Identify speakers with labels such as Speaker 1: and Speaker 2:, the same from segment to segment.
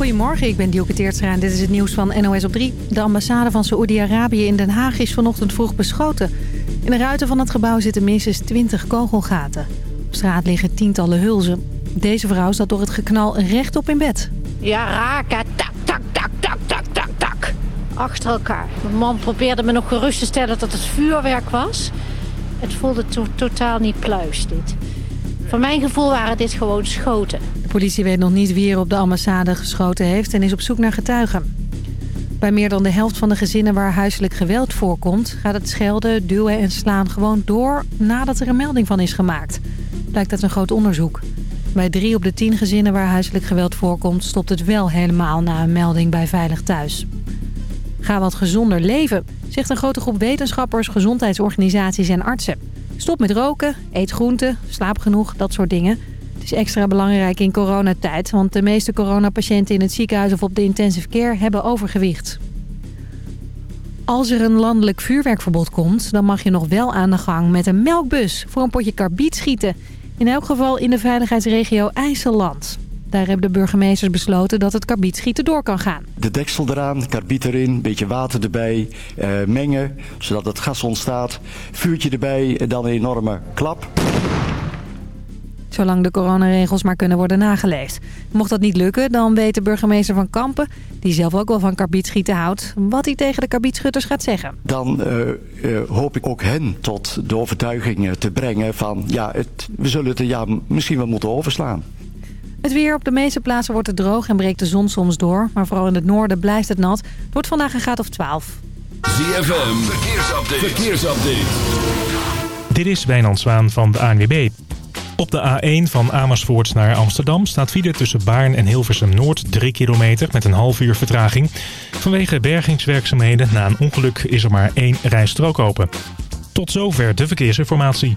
Speaker 1: Goedemorgen, ik ben Dielke Teertstra en dit is het nieuws van NOS op 3. De ambassade van Saoedi-Arabië in Den Haag is vanochtend vroeg beschoten. In de ruiten van het gebouw zitten minstens 20 kogelgaten. Op straat liggen tientallen hulzen. Deze vrouw zat door het geknal rechtop in bed.
Speaker 2: Ja, raken. Tak, tak, tak, tak, tak, tak, tak. Achter elkaar. Mijn man probeerde me nog gerust te stellen dat het vuurwerk was. Het voelde totaal niet pluis, dit. Voor mijn gevoel waren dit gewoon schoten.
Speaker 1: Politie weet nog niet wie er op de ambassade geschoten heeft en is op zoek naar getuigen. Bij meer dan de helft van de gezinnen waar huiselijk geweld voorkomt... gaat het schelden, duwen en slaan gewoon door nadat er een melding van is gemaakt. Blijkt uit een groot onderzoek. Bij drie op de tien gezinnen waar huiselijk geweld voorkomt... stopt het wel helemaal na een melding bij Veilig Thuis. Ga wat gezonder leven, zegt een grote groep wetenschappers, gezondheidsorganisaties en artsen. Stop met roken, eet groenten, slaap genoeg, dat soort dingen. Extra belangrijk in coronatijd, want de meeste coronapatiënten in het ziekenhuis of op de intensive care hebben overgewicht. Als er een landelijk vuurwerkverbod komt, dan mag je nog wel aan de gang met een melkbus voor een potje karbiet schieten. In elk geval in de veiligheidsregio IJsseland. Daar hebben de burgemeesters besloten dat het karbietschieten door kan gaan.
Speaker 3: De deksel eraan, karbiet erin, beetje water erbij, eh, mengen, zodat het gas ontstaat. Vuurtje erbij en dan een enorme klap.
Speaker 1: Zolang de coronaregels maar kunnen worden nageleefd. Mocht dat niet lukken, dan weet de burgemeester van Kampen... die zelf ook wel van karbietschieten houdt... wat hij tegen de karbietschutters gaat zeggen.
Speaker 3: Dan uh, uh, hoop ik ook hen tot de overtuiging te brengen van... ja, het, we zullen het ja, misschien wel moeten overslaan.
Speaker 1: Het weer op de meeste plaatsen wordt het droog en breekt de zon soms door. Maar vooral in het noorden blijft het nat. Het wordt vandaag een graad of 12.
Speaker 4: ZFM, verkeersupdate. verkeersupdate. Dit is Wijnand Zwaan van de ANWB. Op de A1 van Amersfoort naar Amsterdam staat file tussen Baarn en Hilversum Noord 3 kilometer met een half uur vertraging. Vanwege bergingswerkzaamheden na een ongeluk is er maar één rijstrook open. Tot zover de verkeersinformatie.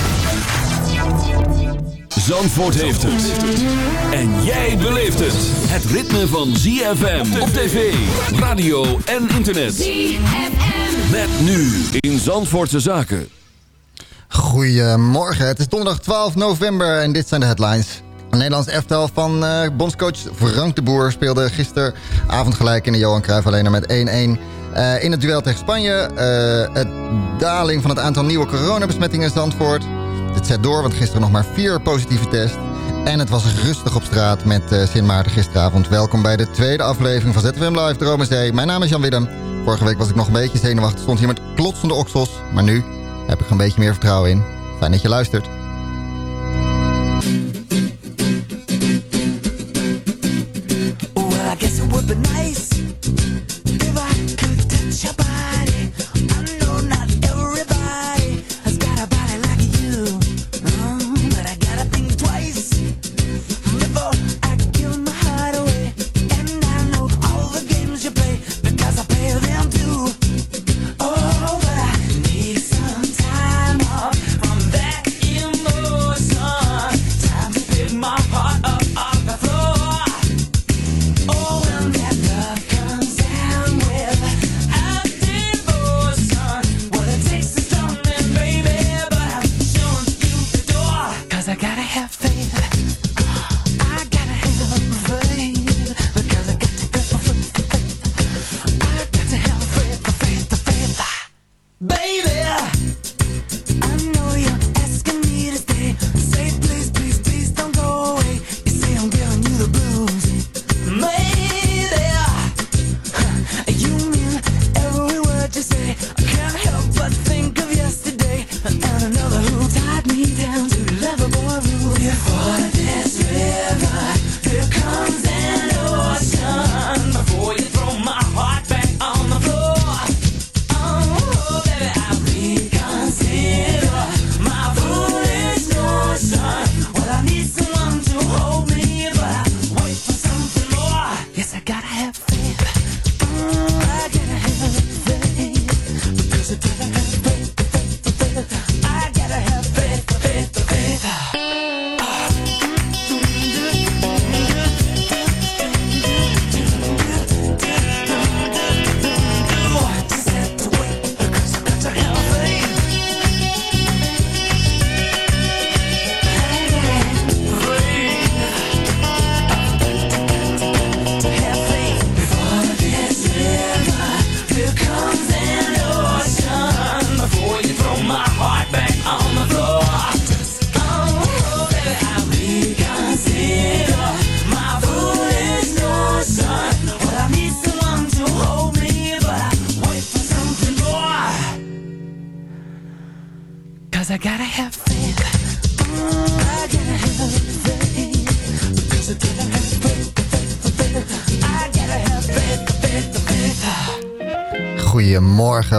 Speaker 4: Zandvoort heeft het. En jij beleeft het. Het ritme van ZFM op tv, radio en internet. ZFM. Met nu in Zandvoortse Zaken.
Speaker 5: Goedemorgen, het is donderdag 12 november en dit zijn de headlines. Een Nederlands elftal van uh, bondscoach Frank de Boer speelde gisteravond gelijk in de Johan Cruijff Arena met 1-1. Uh, in het duel tegen Spanje, uh, het daling van het aantal nieuwe coronabesmettingen in Zandvoort... Dit zet door, want gisteren nog maar vier positieve tests. En het was rustig op straat met uh, Sint Maarten gisteravond. Welkom bij de tweede aflevering van ZFM Live Droom Zee. Mijn naam is Jan Willem. Vorige week was ik nog een beetje zenuwachtig. Stond hier met klotsende oksels. Maar nu heb ik een beetje meer vertrouwen in. Fijn dat je luistert.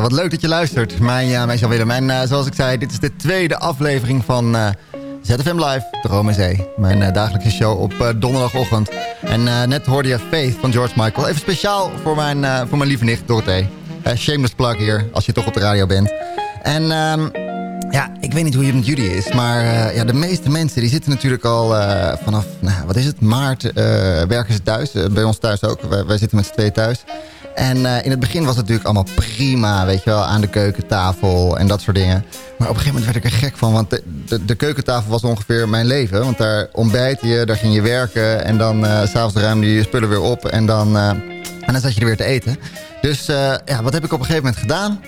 Speaker 5: Wat leuk dat je luistert. Mijn naam is Jan Willem en uh, zoals ik zei, dit is de tweede aflevering van uh, ZFM Live, Droom en Zee. Mijn uh, dagelijkse show op donderdagochtend. En net hoorde je Faith van George Michael. Even speciaal voor mijn, voor mijn lieve nicht Dorothee. shameless plug hier, als je toch op de radio bent. En um, ja, ik weet niet hoe het met jullie is. Maar uh, ja, de meeste mensen die zitten natuurlijk al uh, vanaf, nou, wat is het, maart uh, werken ze thuis. bij ons thuis ook. Wij, wij zitten met z'n tweeën thuis. En in het begin was het natuurlijk allemaal prima, weet je wel, aan de keukentafel en dat soort dingen. Maar op een gegeven moment werd ik er gek van, want de, de, de keukentafel was ongeveer mijn leven. Want daar ontbijt je, daar ging je werken en dan s s'avonds ruimde je je spullen weer op en dan, en dan zat je er weer te eten. Dus ja, wat heb ik op een gegeven moment gedaan?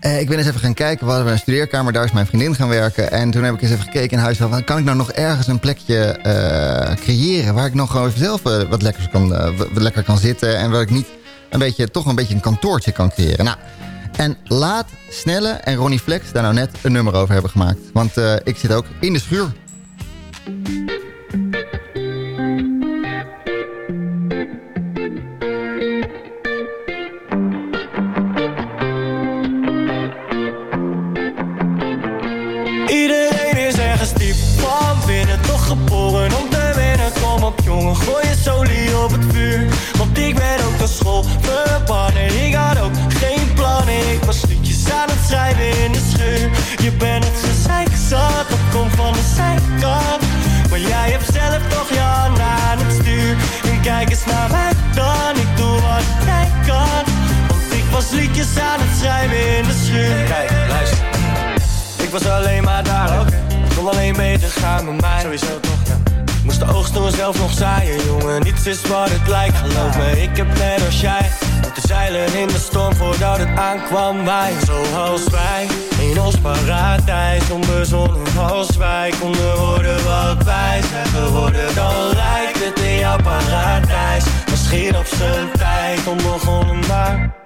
Speaker 5: Uh, ik ben eens even gaan kijken. We hadden een studeerkamer. Daar is mijn vriendin gaan werken. En toen heb ik eens even gekeken in huis. Van, kan ik nou nog ergens een plekje uh, creëren... waar ik nog gewoon even zelf uh, wat, lekker kan, wat lekker kan zitten... en waar ik niet een beetje, toch een beetje een kantoortje kan creëren. Nou, en laat Snelle en Ronnie Flex daar nou net een nummer over hebben gemaakt. Want ik zit ook in de schuur.
Speaker 6: gooi je solie op het vuur liedjes aan het schrijven in de schuur. Kijk, luister. Ik was alleen maar daar, ook. Ik kon alleen beter gaan met mij. Sowieso toch, ja. Moest de oogst door zelf nog zaaien, jongen. Niets is wat het lijkt, geloof me. Ik heb net als jij Moeten zeilen in de storm voordat het aankwam Wij, zoals wij In ons paradijs, onbezonnen als wij Konden worden wat wij zijn geworden. Dan lijkt het in jouw paradijs. Misschien op zijn tijd onbegonnen maar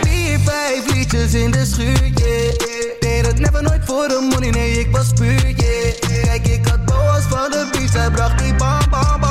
Speaker 7: vijf in de schuur, yeah. Deed het never nooit voor de money, nee, ik was puur, yeah. Kijk, ik had boas van de beach, hij bracht die bam, bam, bam.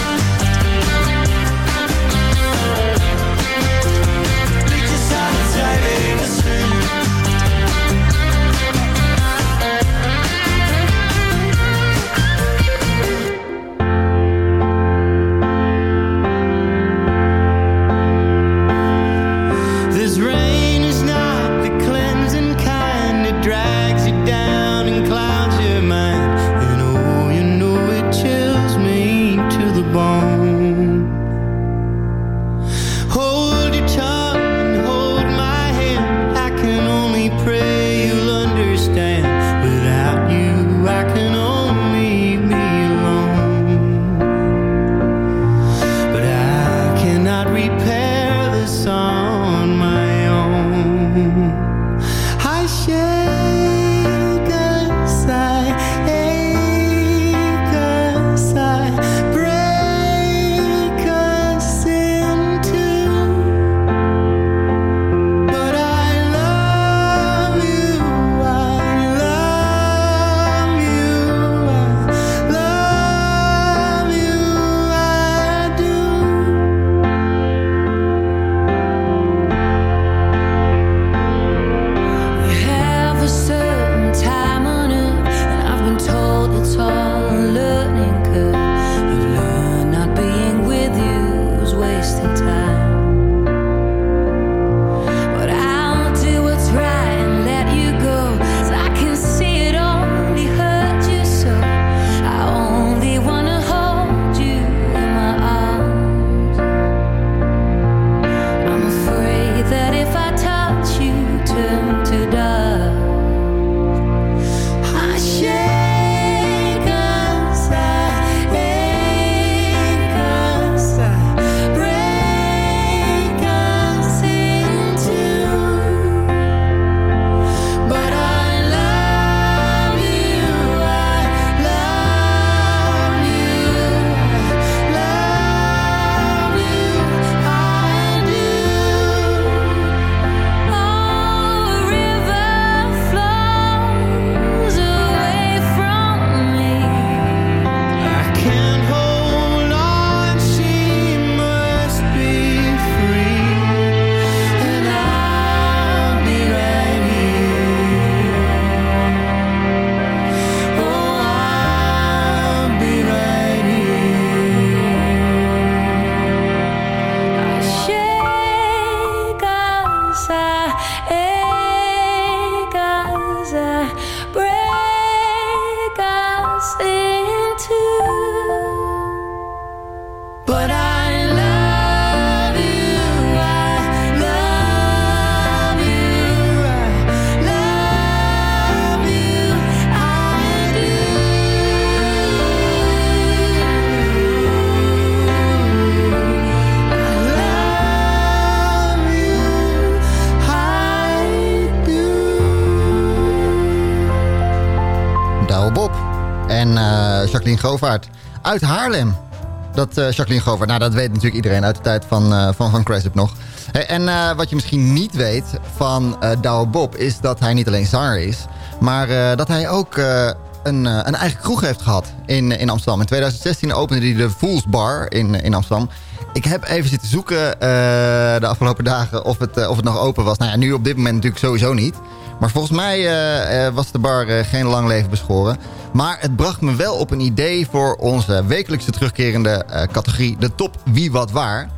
Speaker 5: Jacqueline Govaert. Uit Haarlem. Dat eh, Jacqueline Govaert, nou dat weet natuurlijk iedereen uit de tijd van, eh van, van Crash nog. En eh, wat je misschien niet weet van eh Douwe Bob is dat hij niet alleen zanger is. Maar dat hij ook een, een eigen kroeg heeft gehad in, in Amsterdam. In 2016 opende hij de Fools Bar in, in Amsterdam. Ik heb even zitten zoeken de afgelopen dagen of het, of het nog open was. Nou ja, nu op dit moment natuurlijk sowieso niet. Maar volgens mij eh, eh, was de bar eh, geen lang leven beschoren. Maar het bracht me wel op een idee voor onze wekelijkse terugkerende categorie... de top wie wat waar.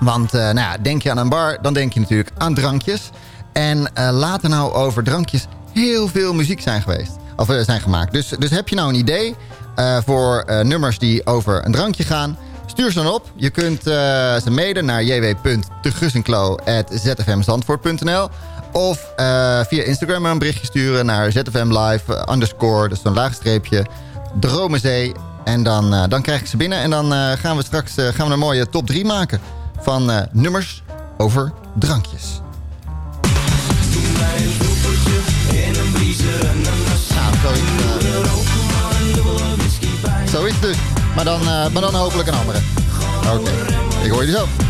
Speaker 5: Want nou ja, denk je aan een bar, dan denk je natuurlijk aan drankjes. En eh, laat er nou over drankjes heel veel muziek zijn geweest. Of zijn gemaakt. Dus, dus heb je nou een idee voor nummers die over een drankje gaan... Stuur ze dan op. Je kunt ze mailen naar jw.tegussenklo.zfmzandvoort.nl Of eh, via Instagram een berichtje sturen naar zfm live eh, underscore, dus een laagstreepje, Dromenzee. En dan, eh, dan krijg ik ze binnen en dan gaan we straks gaan we een mooie top 3 maken van nummers over drankjes. Nou, zoiets, eh, zoiets dus. Maar dan, maar dan hopelijk een andere. Oké, ik hoor jullie zo.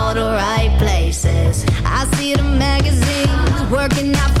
Speaker 8: I see the magazines working out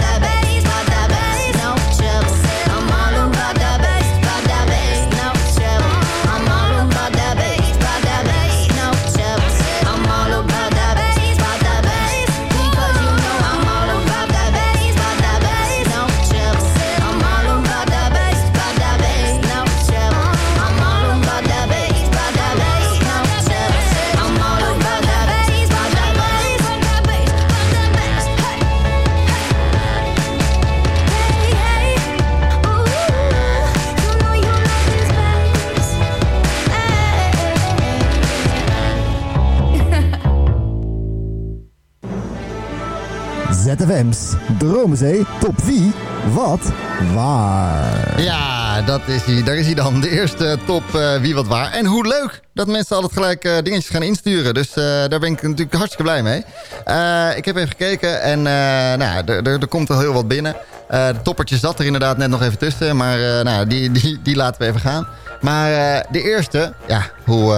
Speaker 5: ZFM's Dromenzee Top wie, wat, waar. Ja, dat is hij. daar is hij dan. De eerste top eh, wie, wat, waar. En hoe leuk dat mensen altijd gelijk eh, dingetjes gaan insturen. Dus eh, daar ben ik natuurlijk hartstikke blij mee. Ik heb even gekeken en nou, er, komt al heel wat binnen. De toppertje zat er inderdaad net nog even tussen. Maar nou, die, die, die laten we even gaan. Maar de eerste, ja, hoe,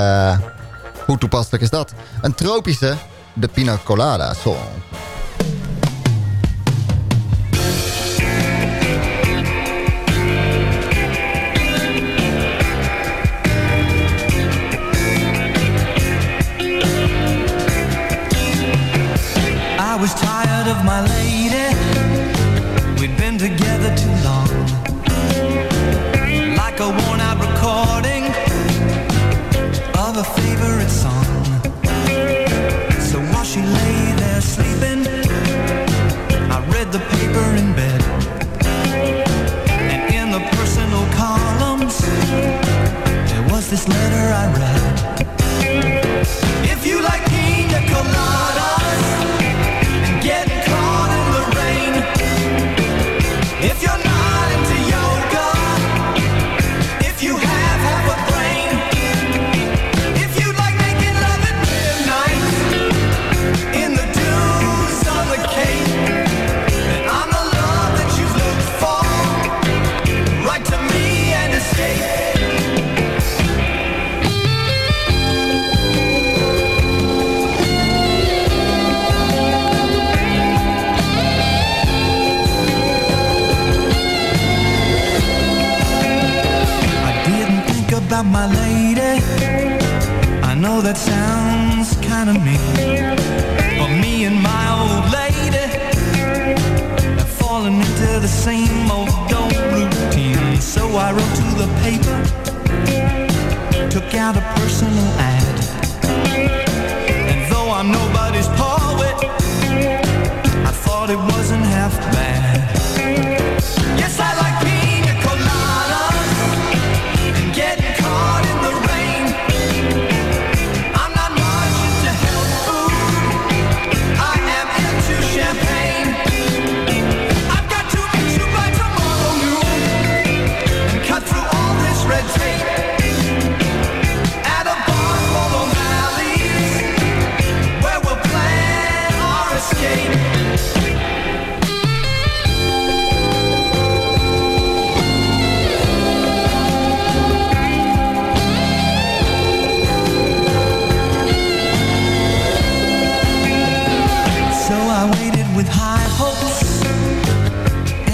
Speaker 5: hoe toepasselijk is dat? Een tropische, de Pina Colada Song.
Speaker 7: I read.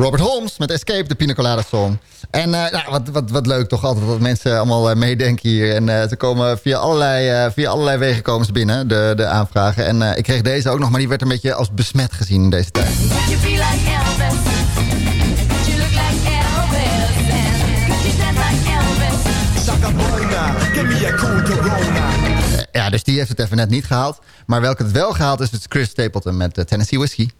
Speaker 5: Robert Holmes met Escape, de Pinacolada Song. En nou, wat, wat, wat leuk toch altijd dat mensen allemaal eh, meedenken hier. En eh, ze komen via allerlei, via allerlei wegen komen binnen, de, de aanvragen. En ik kreeg deze ook nog, maar die werd een beetje als besmet gezien in deze tijd. Ja, dus die heeft het even net niet gehaald. Maar welke het wel gehaald is, is Chris Stapleton met Tennessee Whiskey.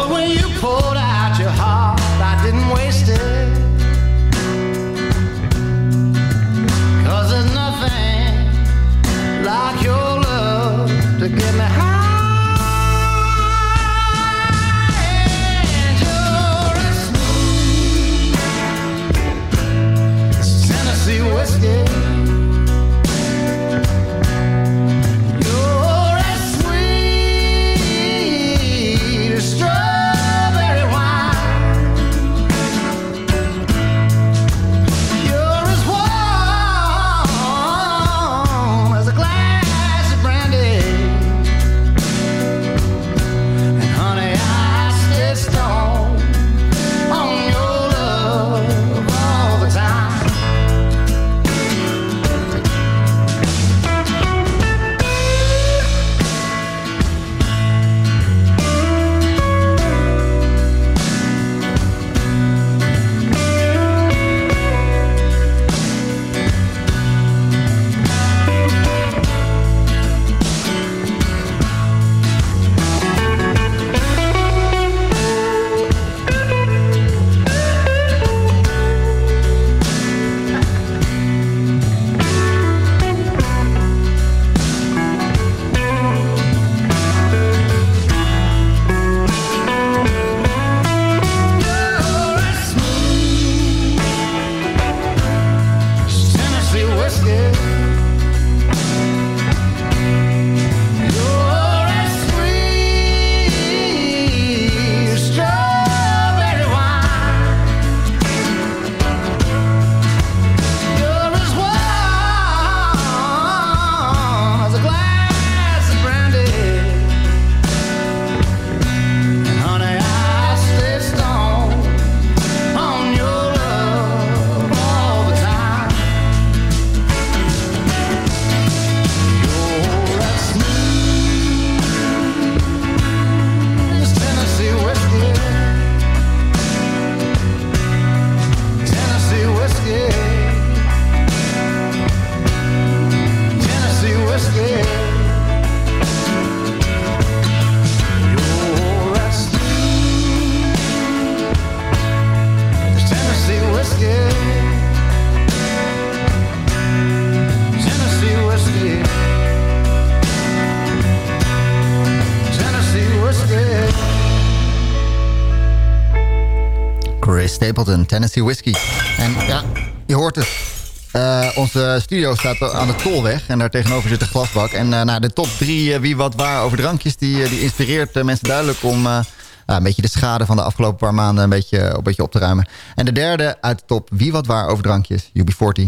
Speaker 9: But when you pulled out your heart, I didn't waste it. Cause there's nothing like your love to get me high. Tennessee
Speaker 10: whisky. En ja, je hoort het. Eh, onze studio staat aan de Tolweg en daar tegenover zit de glasbak. En uh, nou, de top drie eh, wie wat waar over drankjes... die, die inspireert mensen duidelijk om nou, een beetje de schade van de afgelopen paar maanden... Een beetje, een beetje op te ruimen. En de derde uit de top wie wat waar over drankjes, UB40.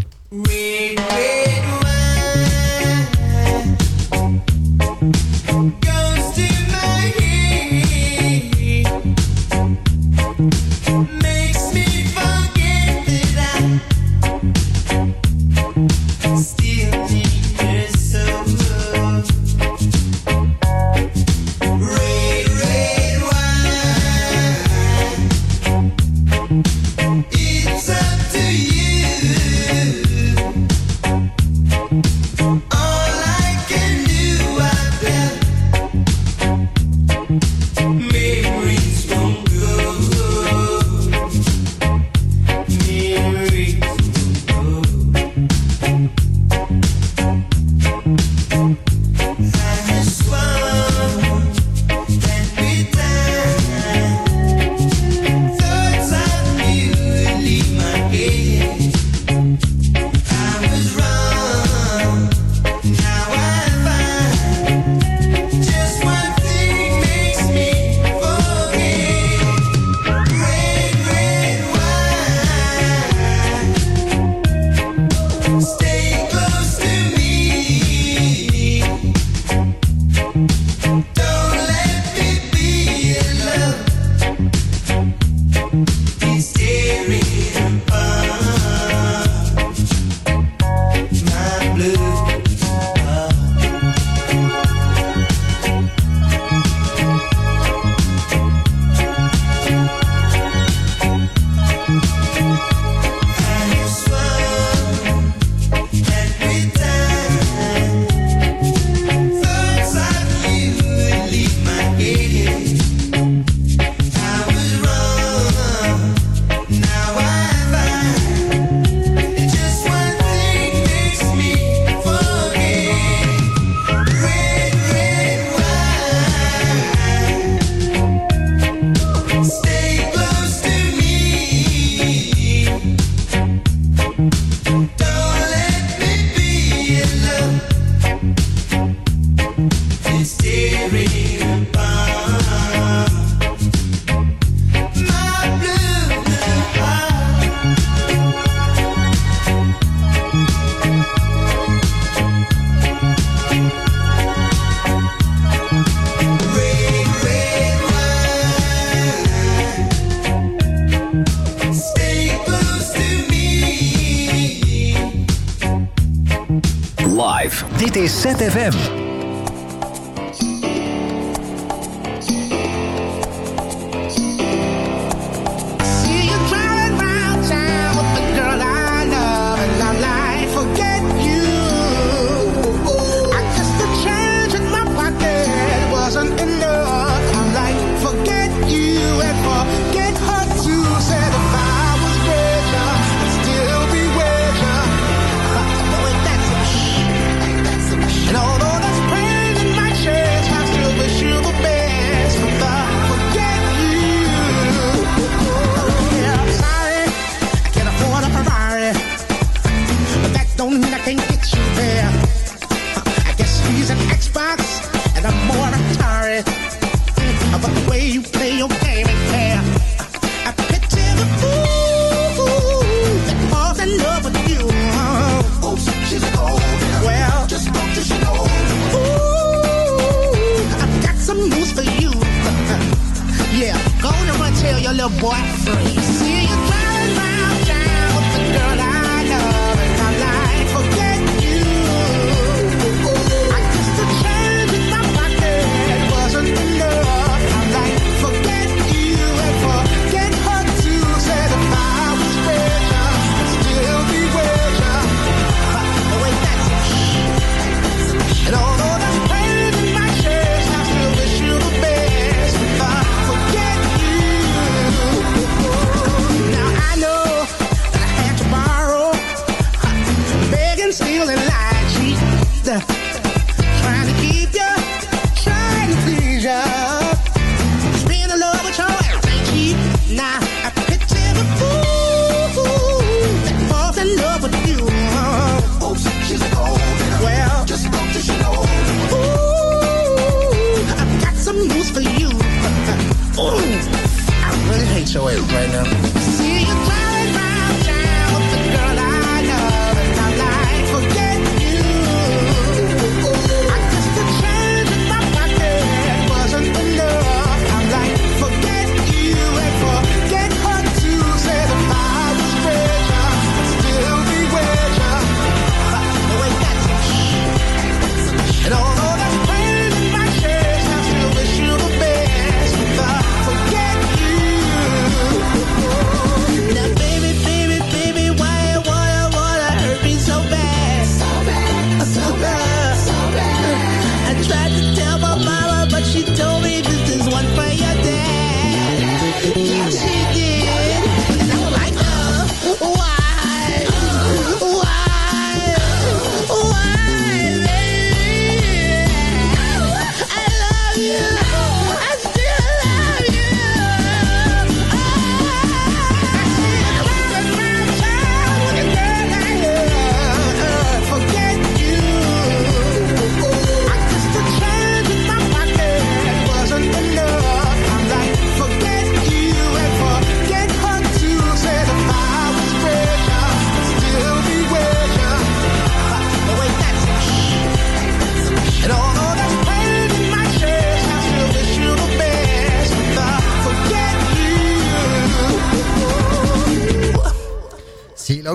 Speaker 11: 7FM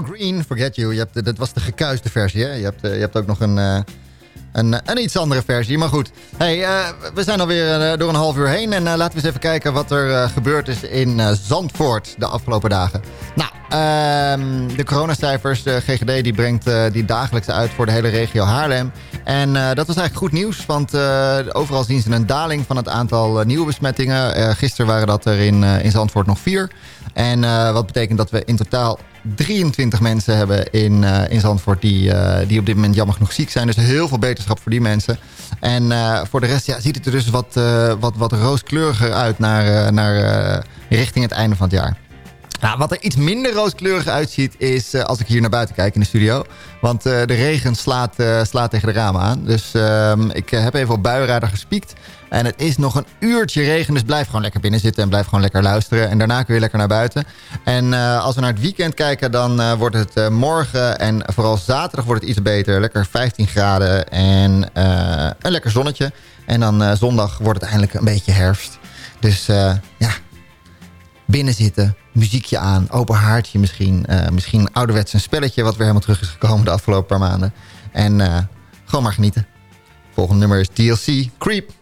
Speaker 11: Green, Forget You. Je hebt, dat was de gekuiste versie, hè? Je hebt, eh, je hebt ook nog een, eh, een, een iets andere versie. Maar goed, hey, eh, we zijn alweer door een half uur heen. En laten we eens even kijken wat er gebeurd is in Zandvoort de afgelopen dagen. Nou, ehm, de coronacijfers, de GGD, die brengt die dagelijks uit voor de hele regio Haarlem. En eh, dat was eigenlijk goed nieuws, want eh, overal zien ze een daling van het aantal eh, nieuwe besmettingen. Gisteren waren dat er in, in Zandvoort nog vier. En wat betekent dat we in totaal 23 mensen hebben in, in Zandvoort die, die op dit moment jammer genoeg ziek zijn. Dus heel veel beterschap voor die mensen. En voor de rest ja, ziet het er dus wat, wat, wat rooskleuriger uit naar, naar richting het einde van het jaar. Nou, wat er iets minder rooskleurig uitziet is eh, als ik hier naar buiten kijk in de studio. Want eh, de regen slaat, eh, slaat tegen de ramen aan. Dus ehm, ik heb even op buienradar gespiekt. En het is nog een uurtje regen, dus blijf gewoon lekker binnen zitten en blijf gewoon lekker luisteren. En daarna kun je lekker naar buiten. En als we naar het weekend kijken, dan wordt het morgen en vooral zaterdag wordt het iets beter. Lekker 15 graden en een lekker zonnetje. En dan zondag wordt het eindelijk een beetje herfst. Dus ja, binnen zitten, muziekje aan, open haartje misschien. eh, misschien ouderwets een spelletje wat weer helemaal terug is gekomen de afgelopen paar maanden. En eh, gewoon maar genieten. Volgende nummer is TLC, Creep.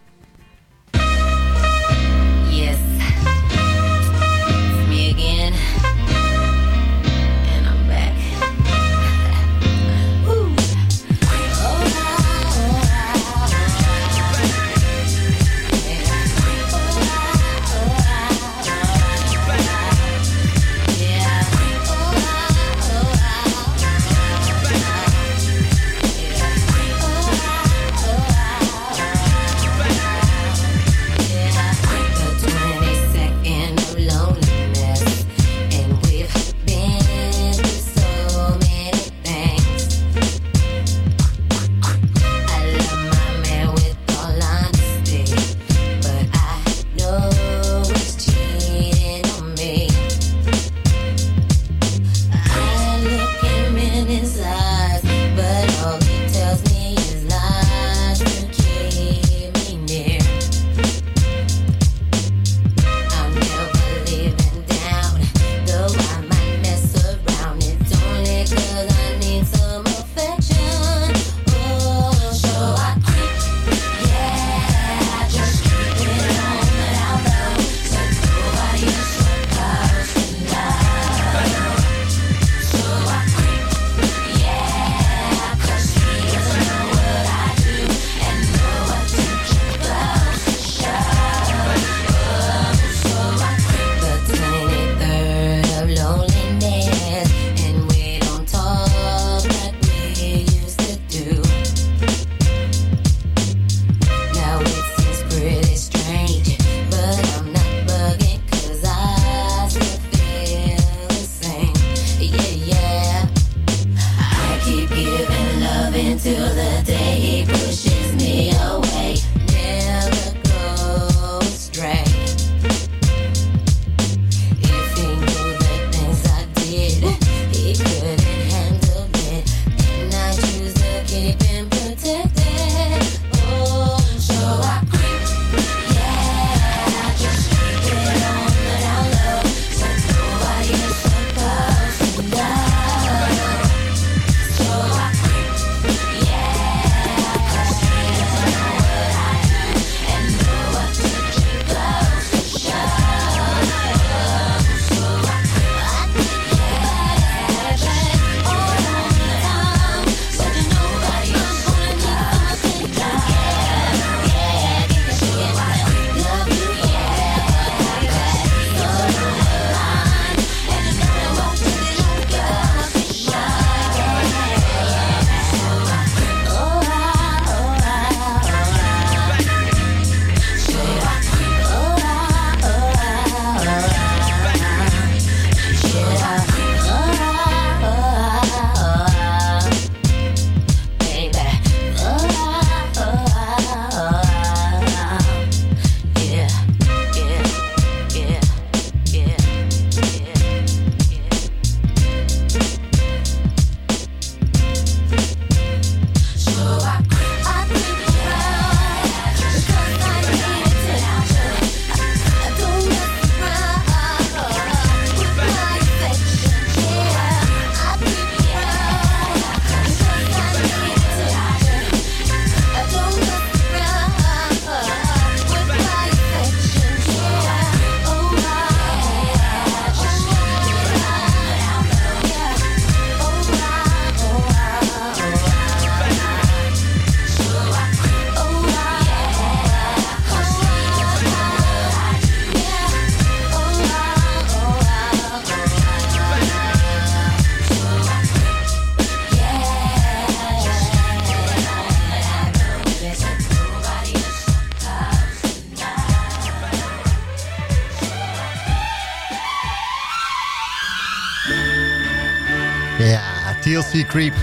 Speaker 12: Creep.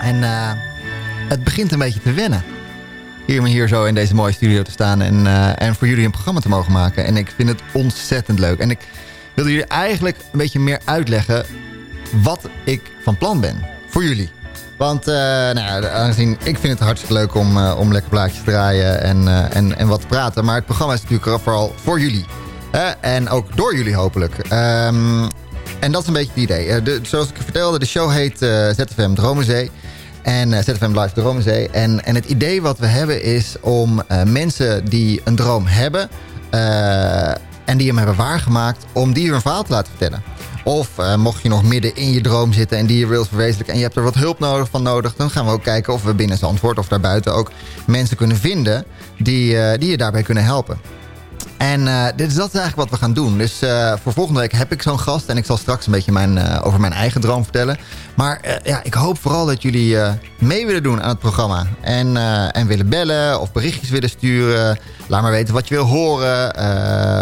Speaker 13: En eh, het begint een beetje te wennen. Hier, hier zo in deze mooie studio te staan en, eh, en voor jullie een programma te mogen maken. En ik vind het ontzettend leuk. En ik wilde jullie eigenlijk een beetje meer uitleggen wat ik van plan ben voor jullie. Want eh, nou ja, aangezien ik vind het hartstikke leuk om, om lekker plaatjes te draaien en, en, en wat te praten. Maar het programma is natuurlijk vooral voor jullie. En ook door jullie hopelijk. Ehm, en dat is een beetje het idee. Eh, zoals ik vertelde, de show heet eh, ZFM Dromenzee. En eh, ZFM Live Dromenzee. En, en het idee wat we hebben is om mensen die een droom hebben... en die hem hebben waargemaakt, om die hun verhaal te laten vertellen. Of mocht je nog midden in je droom zitten en die je wilt verwezenlijken... en je hebt er wat hulp van nodig... dan gaan we ook kijken of we binnen Zandvoort of daarbuiten ook mensen kunnen vinden... die, die je daarbij kunnen helpen. En eh, dit is dat is eigenlijk wat we gaan doen. Dus eh, voor volgende week heb ik zo'n gast. En ik zal straks een beetje mijn, eh, over mijn eigen droom vertellen. Maar ja, ik hoop vooral dat jullie mee willen doen aan het programma. En, en willen bellen of berichtjes willen sturen. Laat maar weten wat je wil horen.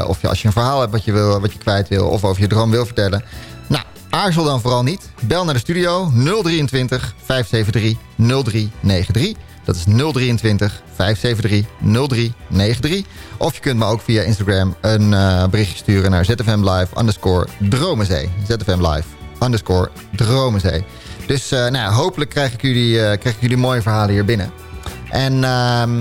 Speaker 13: of je, als je een verhaal hebt wat je, wil, wat je kwijt wil. Of over je droom wil vertellen. Nou, aarzel dan vooral niet. Bel naar de studio 023 573 0393. Dat is 023 573 0393. Of je kunt me ook via Instagram een eh, berichtje sturen naar ZFM Live underscore Dromenzee. ZFM Live underscore Dromenzee. Dus eh, nou hopelijk krijg ik, jullie, eh, krijg ik jullie mooie verhalen hier binnen. En ehm,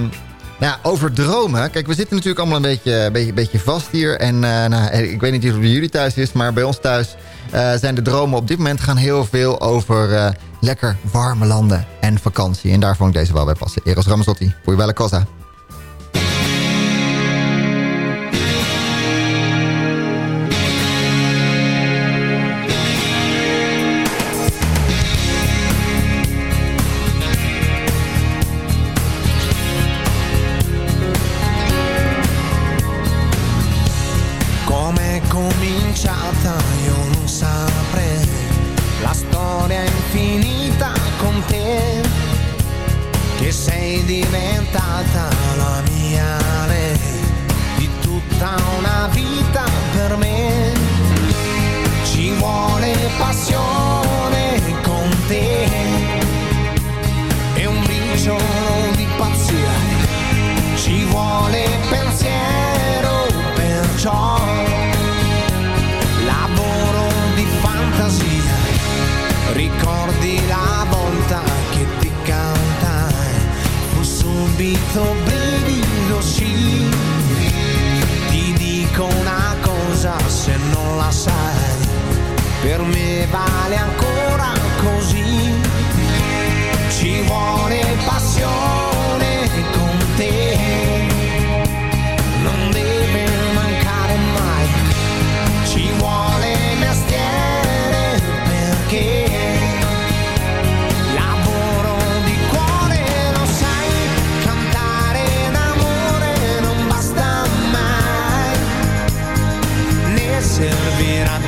Speaker 13: nou over dromen. Kijk, we zitten natuurlijk allemaal een beetje, beetje, beetje vast hier. En nou, ik weet niet hoe het bij jullie thuis is, maar bij ons thuis zijn de dromen op dit moment gaan heel veel over eh, lekker warme landen en vakantie. En daar vond ik deze wel bij passen. Eros Ramazzotti, voor je cosa.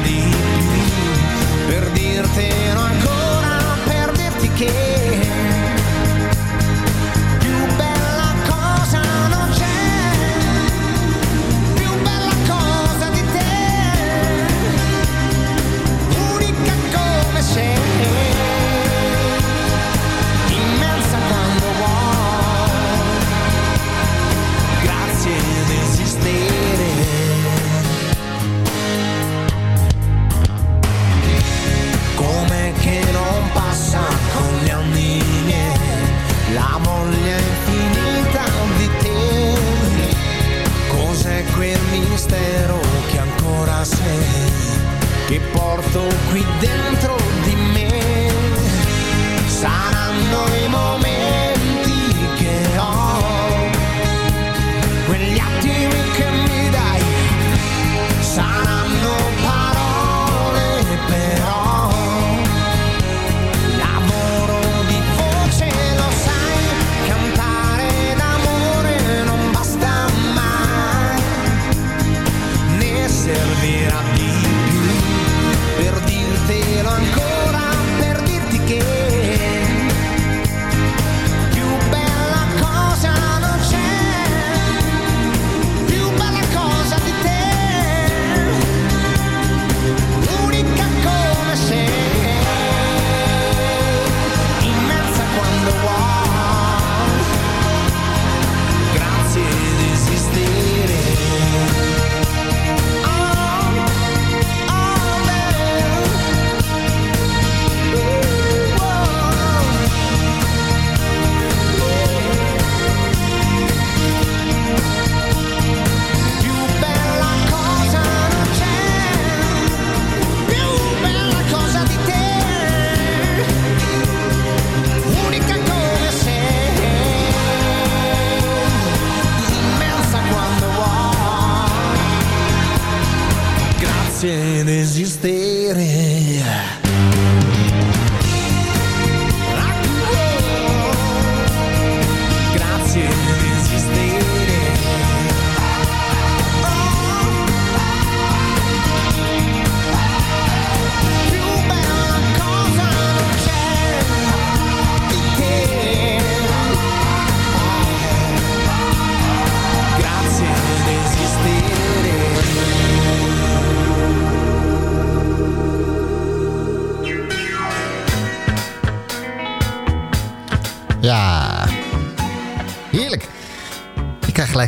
Speaker 5: need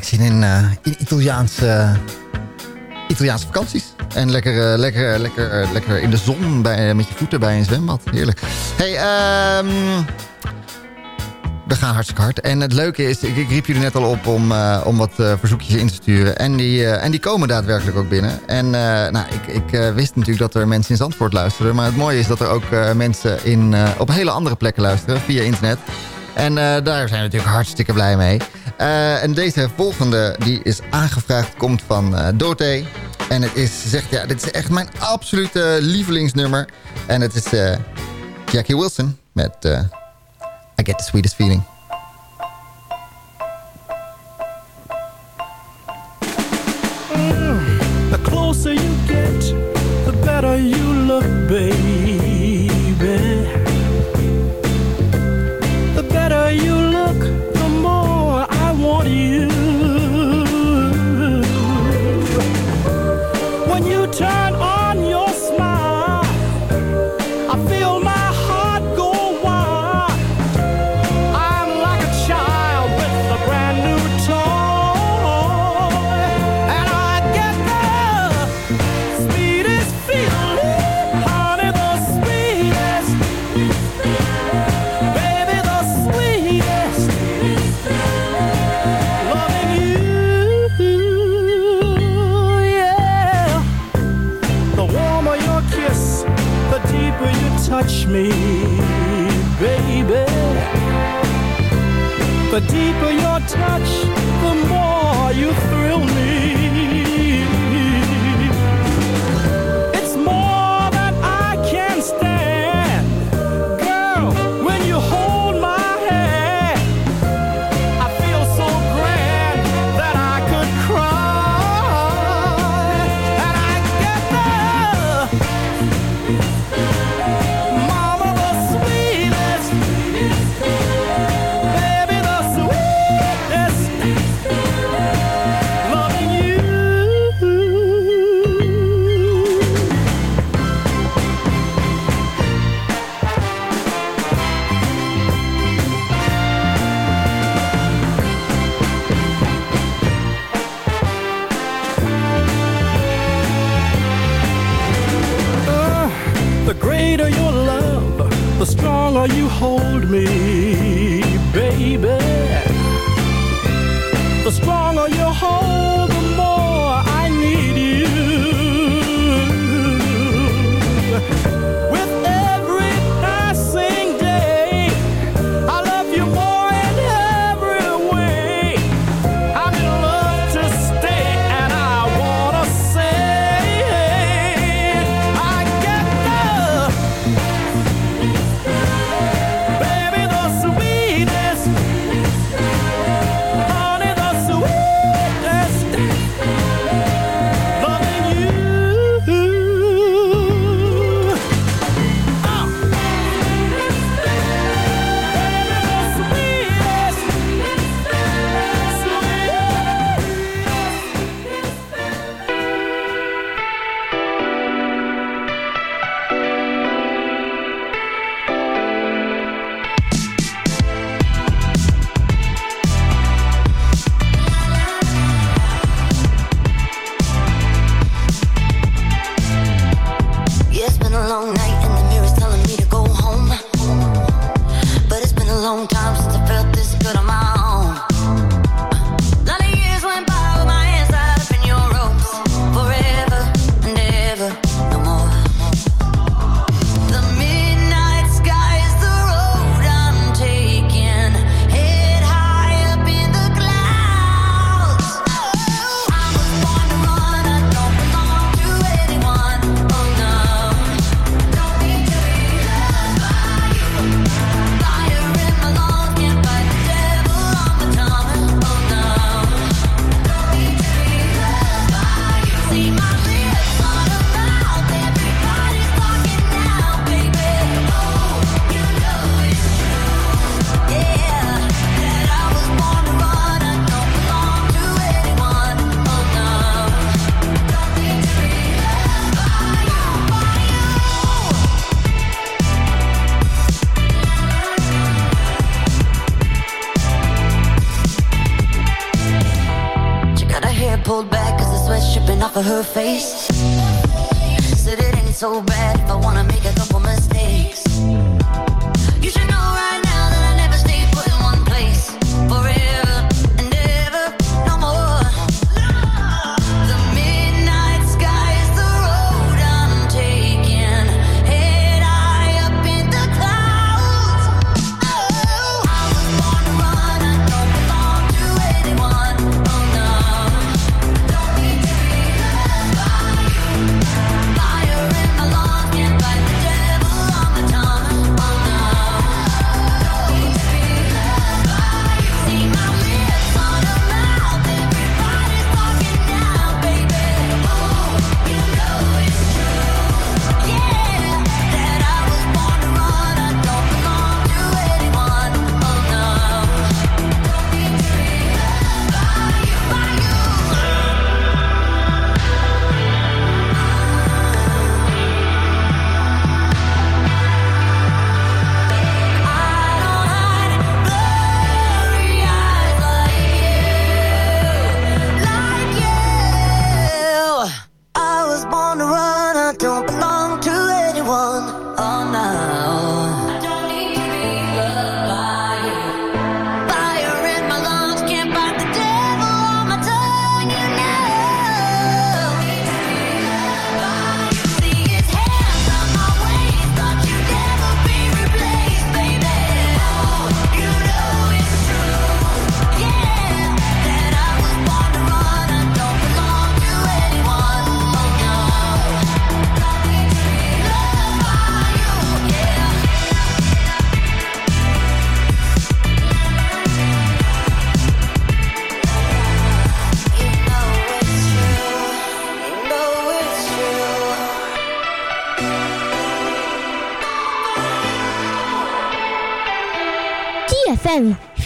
Speaker 5: eh, in Italiaanse, Italiaanse vakanties. En lekker, eh, lekker, lekker, eh, lekker in de zon bij, met je voeten bij een zwembad. Heerlijk. Hey, ehm... We gaan hartstikke hard. En het leuke is, ik, ik riep jullie net al op om, eh, om wat eh, verzoekjes in te sturen. En die, eh, en die komen daadwerkelijk ook binnen. En eh, nou, ik, ik eh, wist natuurlijk dat er mensen in Zandvoort luisteren. Maar het mooie is dat er ook eh, mensen in, eh, op hele andere plekken luisteren via internet. En eh, daar zijn we natuurlijk hartstikke blij mee. Eh, en deze volgende, die is aangevraagd, komt van Dote. En het is, ze zegt, ja, dit is echt mijn absolute lievelingsnummer. En het is eh, Jackie Wilson met I Get The Sweetest Feeling.
Speaker 14: The closer you get, the better you look, baby. The deeper me,
Speaker 15: see my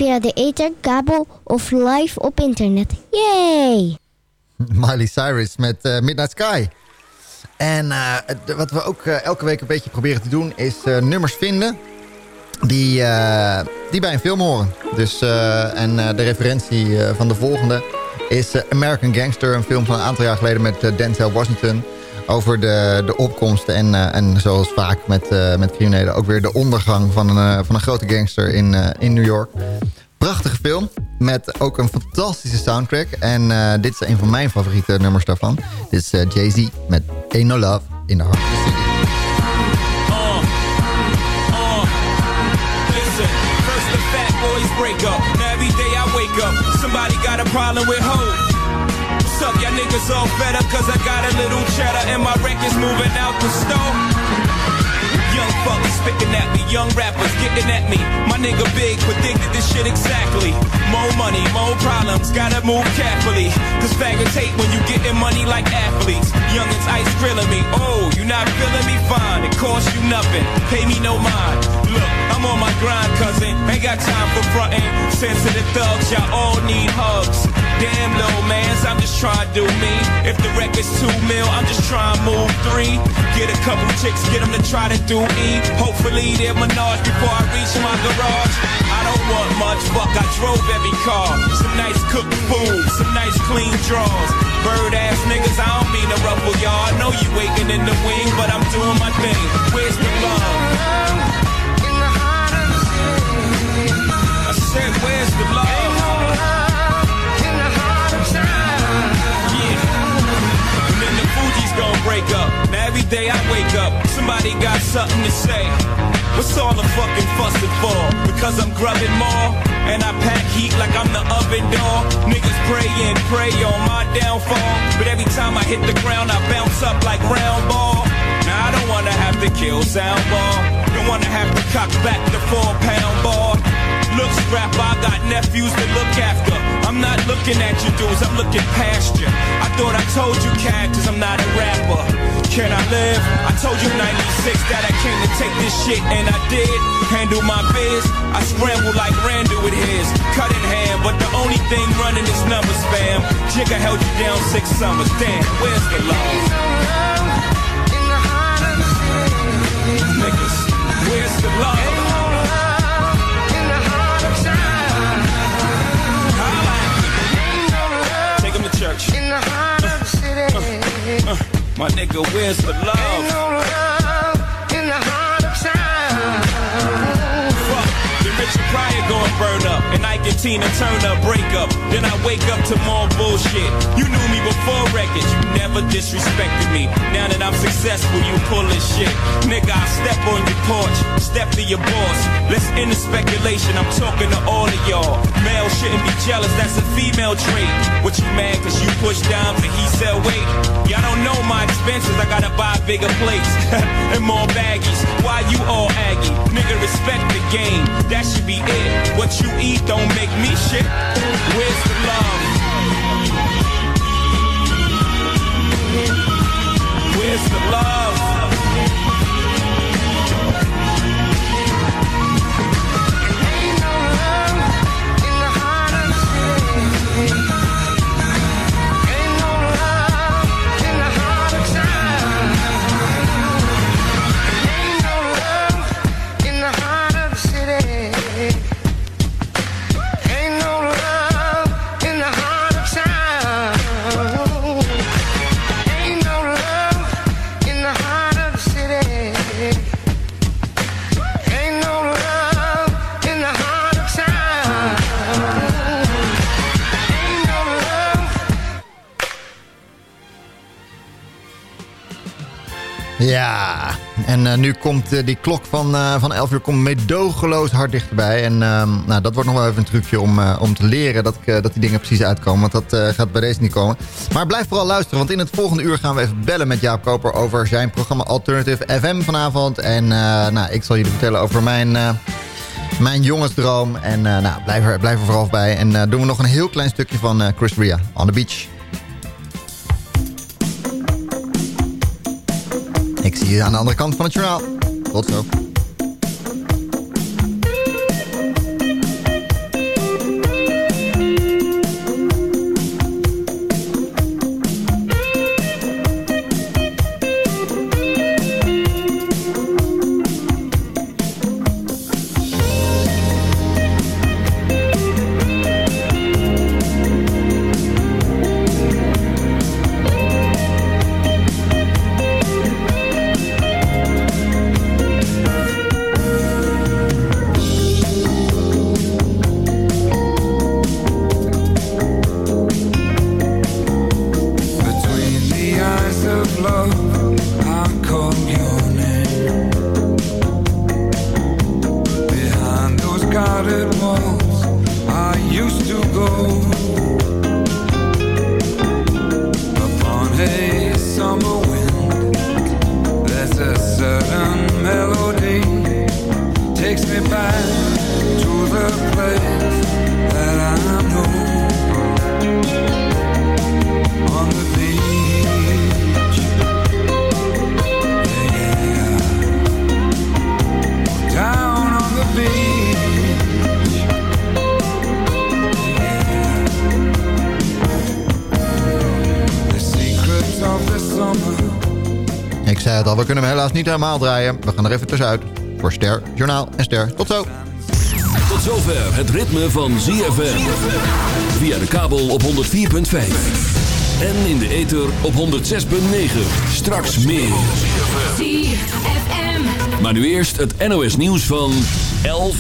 Speaker 16: via de ether, kabel of live op internet. Yay!
Speaker 5: Miley Cyrus met eh, Midnight Sky. En eh, wat we ook eh, elke week een beetje proberen te doen... is nummers vinden die, die bij een film horen. Dus, en de referentie van de volgende is American Gangster. Een film van een aantal jaar geleden met Denzel Washington. Over de, de opkomst en, eh, en zoals vaak met, eh, met criminelen... ook weer de ondergang van een, eh, van een grote gangster in, in New York. Prachtige film met ook een fantastische soundtrack. En dit is een van mijn favoriete nummers daarvan. Dit is Jay-Z met Ain't No Love in the Heart
Speaker 17: break up. Every day I wake up, somebody got a problem with hoes. Up, y'all niggas all fed up cause I got a little cheddar and my record's moving out the store. Young fuckers spitting at me, young rappers getting at me. My nigga Big predicted this shit exactly. More money, more problems, gotta move carefully. Cause faggot tape when you getting money like athletes. Youngins ice grilling me, oh, you not feeling me fine. It costs you nothing, pay me no mind. Look, I'm on my grind, cousin. Ain't got time for frontin'. Sensitive thugs, y'all all need hugs. Damn, little mans, I'm just trying to do me. If the record's two mil, I'm just trying to move three. Get a couple chicks, get them to try to do E. Hopefully they're menage before I reach my garage. I don't want much, fuck, I drove every car. Some nice cooked food, some nice clean drawers. Bird ass niggas, I don't mean to ruffle y'all. I know you waiting in the wing, but I'm doing my thing. Where's the love? Said, where's the love? Yeah. And then the Fuji's gonna break up. Now every day I wake up, somebody got something to say. What's all the fucking fussing for? Because I'm grubbing more, and I pack heat like I'm the oven door. Niggas pray and pray on my downfall, but every time I hit the ground, I bounce up like round ball. Now I don't wanna have to kill sound ball. Don't wanna have to cock back the four pound ball. Look, scrap, I got nephews to look after. I'm not looking at you dudes, I'm looking past you. I thought I told you cactus, I'm not a rapper. Can I live? I told you 96 that I came to take this shit, and I did. Handle my biz, I scramble like Randall with his. Cut in hand, but the only thing running is numbers, fam. Jigga held you down six summers, damn, where's the love? Niggas, where's the love?
Speaker 9: In the heart of the
Speaker 17: city. Uh, uh, my nigga, wins the love? Ike Tina Turner break up. Then I wake up to more bullshit. You knew me before records, you never disrespected me. Now that I'm successful, you pulling shit. Nigga, I step on your porch, step to your boss. Let's end the speculation, I'm talking to all of y'all. Male shouldn't be jealous, that's a female trait. What you mad cause you push down for he sell weight? Y'all don't know my expenses, I gotta buy bigger plates and more baggies. Why you all aggy? Nigga, respect the game, that should be it. What you eat don't make me shit. Where's the love? Where's the love?
Speaker 5: Ja, en eh, nu komt eh, die klok van, eh, van 11 uur komt meedogenloos hard dichterbij. En ehm, nou, dat wordt nog wel even een trucje om, om te leren dat, ik, dat die dingen precies uitkomen. Want dat gaat bij deze niet komen. Maar blijf vooral luisteren, want in het volgende uur gaan we even bellen met Jaap Koper... over zijn programma Alternative FM vanavond. En nou, ik zal jullie vertellen over mijn... mijn jongensdroom. En nou, blijf, er, blijf er vooral bij. En doen we nog een heel klein stukje van Chris Ria, On The Beach. Zie je aan de andere kant van het journaal. Tot zo. Helaas niet helemaal draaien. We gaan er even tussenuit. Voor Ster, Journaal en Ster. Tot zo.
Speaker 18: Tot zover het ritme van ZFM. Via de kabel op 104.5. En in de ether op 106.9. Straks meer.
Speaker 8: ZFM.
Speaker 18: Maar nu eerst het NOS nieuws van 11